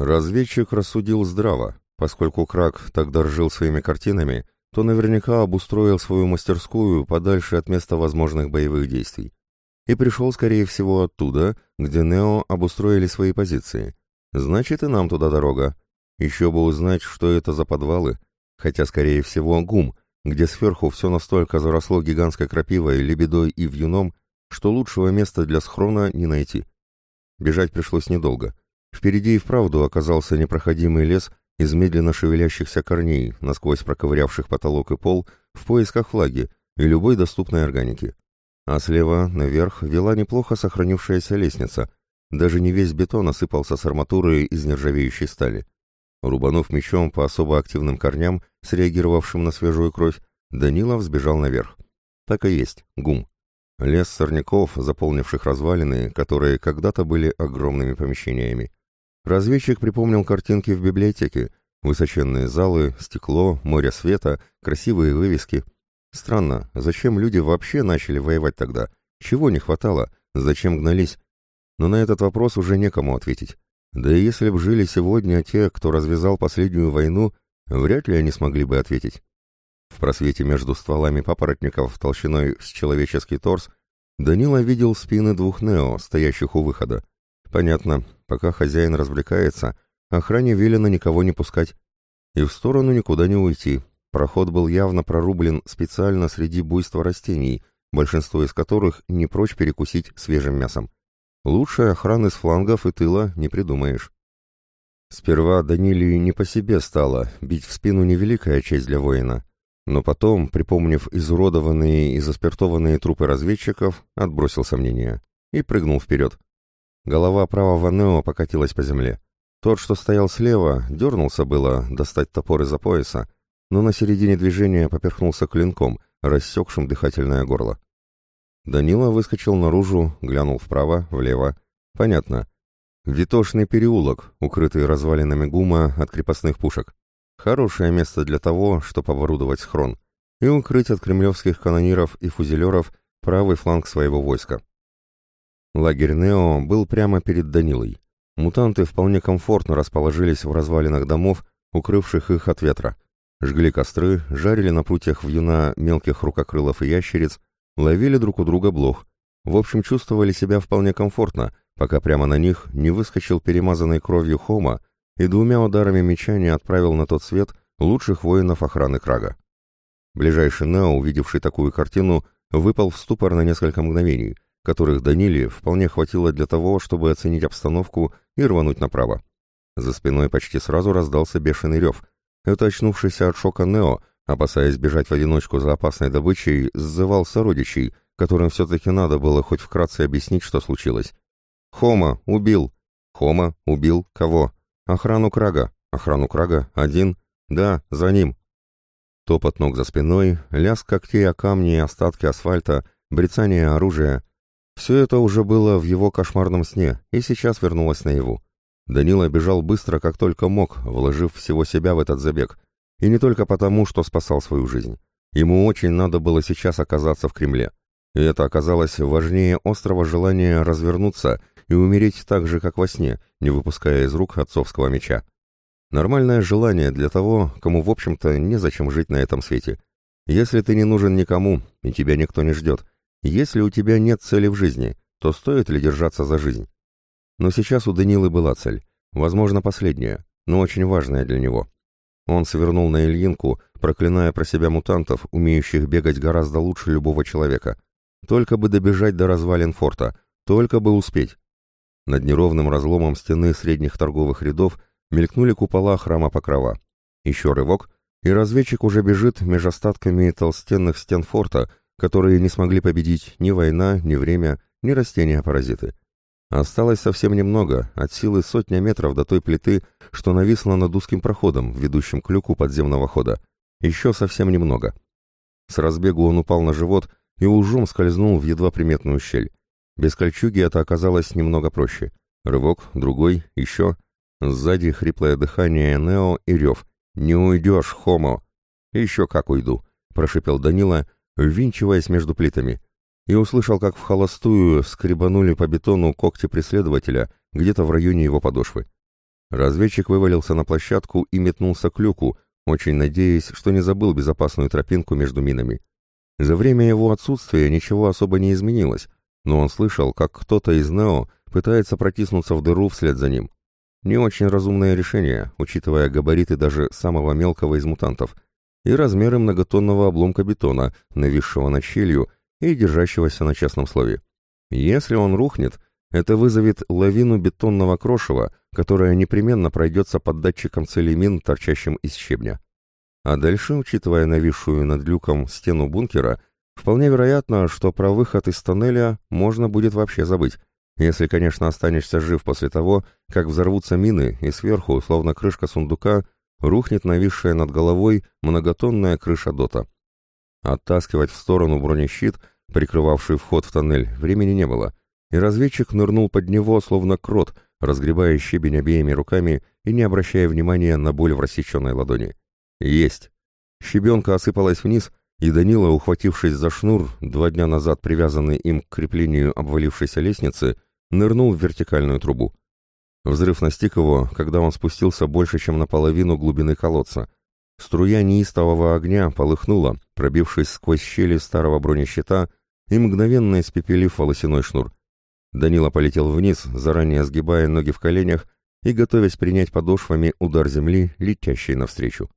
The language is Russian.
Разведчик рассудил здраво, поскольку Крак так дорожил своими картинами, то наверняка обустроил свою мастерскую подальше от места возможных боевых действий. И пришел, скорее всего, оттуда, где Нео обустроили свои позиции. Значит, и нам туда дорога. Еще бы узнать, что это за подвалы, хотя, скорее всего, ГУМ, где сверху все настолько заросло гигантской крапивой, лебедой и вьюном, что лучшего места для схрона не найти. Бежать пришлось недолго. Впереди и вправду оказался непроходимый лес из медленно шевелящихся корней, насквозь проковырявших потолок и пол, в поисках флаги и любой доступной органики. А слева, наверх, вела неплохо сохранившаяся лестница. Даже не весь бетон осыпался с арматуры из нержавеющей стали. Рубанув мечом по особо активным корням, среагировавшим на свежую кровь, Данилов сбежал наверх. Так и есть, гум. Лес сорняков, заполнивших развалины, которые когда-то были огромными помещениями. Разведчик припомнил картинки в библиотеке. Высоченные залы, стекло, море света, красивые вывески. Странно, зачем люди вообще начали воевать тогда? Чего не хватало? Зачем гнались? Но на этот вопрос уже некому ответить. Да и если б жили сегодня те, кто развязал последнюю войну, вряд ли они смогли бы ответить. В просвете между стволами папоротников толщиной с человеческий торс Данила видел спины двух Нео, стоящих у выхода. Понятно, пока хозяин развлекается, охране велено никого не пускать. И в сторону никуда не уйти. Проход был явно прорублен специально среди буйства растений, большинство из которых не прочь перекусить свежим мясом. Лучшей охраны с флангов и тыла не придумаешь. Сперва Данилии не по себе стало, бить в спину невеликая честь для воина. Но потом, припомнив изуродованные и заспиртованные трупы разведчиков, отбросил сомнения и прыгнул вперед. Голова правого Нео покатилась по земле. Тот, что стоял слева, дернулся было достать топор из-за пояса, но на середине движения поперхнулся клинком, рассекшим дыхательное горло. Данила выскочил наружу, глянул вправо, влево. Понятно. Витошный переулок, укрытый развалинами гума от крепостных пушек. Хорошее место для того, чтобы оборудовать схрон и укрыть от кремлевских канониров и фузелеров правый фланг своего войска. Лагерь Нео был прямо перед Данилой. Мутанты вполне комфортно расположились в развалинах домов, укрывших их от ветра. Жгли костры, жарили на прутьях вьюна мелких рукокрылов и ящериц, ловили друг у друга блох. В общем, чувствовали себя вполне комфортно, пока прямо на них не выскочил перемазанный кровью Хома и двумя ударами меча не отправил на тот свет лучших воинов охраны Крага. Ближайший Нео, увидевший такую картину, выпал в ступор на несколько мгновений, которых Даниле вполне хватило для того, чтобы оценить обстановку и рвануть направо. За спиной почти сразу раздался бешеный рев. Это очнувшийся от шока Нео, опасаясь бежать в одиночку за опасной добычей, сзывал сородичей, которым все-таки надо было хоть вкратце объяснить, что случилось. «Хома! Убил!» «Хома! Убил! Кого?» «Охрану Крага! Охрану Крага! Один! Да, за ним!» Топот ног за спиной, лязг когтей о камни и остатки асфальта, брецание оружия. Все это уже было в его кошмарном сне, и сейчас вернулось наяву. Данила бежал быстро, как только мог, вложив всего себя в этот забег. И не только потому, что спасал свою жизнь. Ему очень надо было сейчас оказаться в Кремле. И это оказалось важнее острого желания развернуться и умереть так же, как во сне, не выпуская из рук отцовского меча. Нормальное желание для того, кому, в общем-то, незачем жить на этом свете. Если ты не нужен никому, и тебя никто не ждет, если у тебя нет цели в жизни, то стоит ли держаться за жизнь? Но сейчас у Данилы была цель, возможно, последняя, но очень важная для него. Он свернул на Ильинку, проклиная про себя мутантов, умеющих бегать гораздо лучше любого человека. Только бы добежать до развалин форта, только бы успеть. Над неровным разломом стены средних торговых рядов мелькнули купола храма Покрова. Еще рывок, и разведчик уже бежит меж остатками толстенных стен форта, которые не смогли победить ни война, ни время, ни растения-паразиты. Осталось совсем немного, от силы сотня метров до той плиты, что нависла над узким проходом, ведущим к люку подземного хода. Еще совсем немного. С разбегу он упал на живот и ужом скользнул в едва приметную щель. Без кольчуги это оказалось немного проще. Рывок, другой, еще. Сзади хриплое дыхание Нео и рев. «Не уйдешь, Хомо!» «Еще как уйду!» — прошипел Данила, ввинчиваясь между плитами и услышал, как в холостую скребанули по бетону когти преследователя где-то в районе его подошвы. Разведчик вывалился на площадку и метнулся к люку, очень надеясь, что не забыл безопасную тропинку между минами. За время его отсутствия ничего особо не изменилось, но он слышал, как кто-то из Нео пытается протиснуться в дыру вслед за ним. Не очень разумное решение, учитывая габариты даже самого мелкого из мутантов, и размеры многотонного обломка бетона, нависшего над щелью и держащегося на честном слове. Если он рухнет, это вызовет лавину бетонного крошева, которая непременно пройдется под датчиком цели мин, торчащим из щебня. А дальше, учитывая нависшую над люком стену бункера, вполне вероятно, что про выход из тоннеля можно будет вообще забыть, если, конечно, останешься жив после того, как взорвутся мины и сверху, словно крышка сундука, рухнет нависшая над головой многотонная крыша дота. Оттаскивать в сторону бронещит, прикрывавший вход в тоннель, времени не было — и разведчик нырнул под него, словно крот, разгребая щебень обеими руками и не обращая внимания на боль в рассеченной ладони. «Есть!» Щебенка осыпалась вниз, и Данила, ухватившись за шнур, два дня назад привязанный им к креплению обвалившейся лестницы, нырнул в вертикальную трубу. Взрыв настиг его, когда он спустился больше, чем наполовину глубины колодца. Струя неистового огня полыхнула, пробившись сквозь щели старого бронещита и мгновенно испепелив волосяной шнур. Данила полетел вниз, заранее сгибая ноги в коленях и готовясь принять подошвами удар земли, летящей навстречу.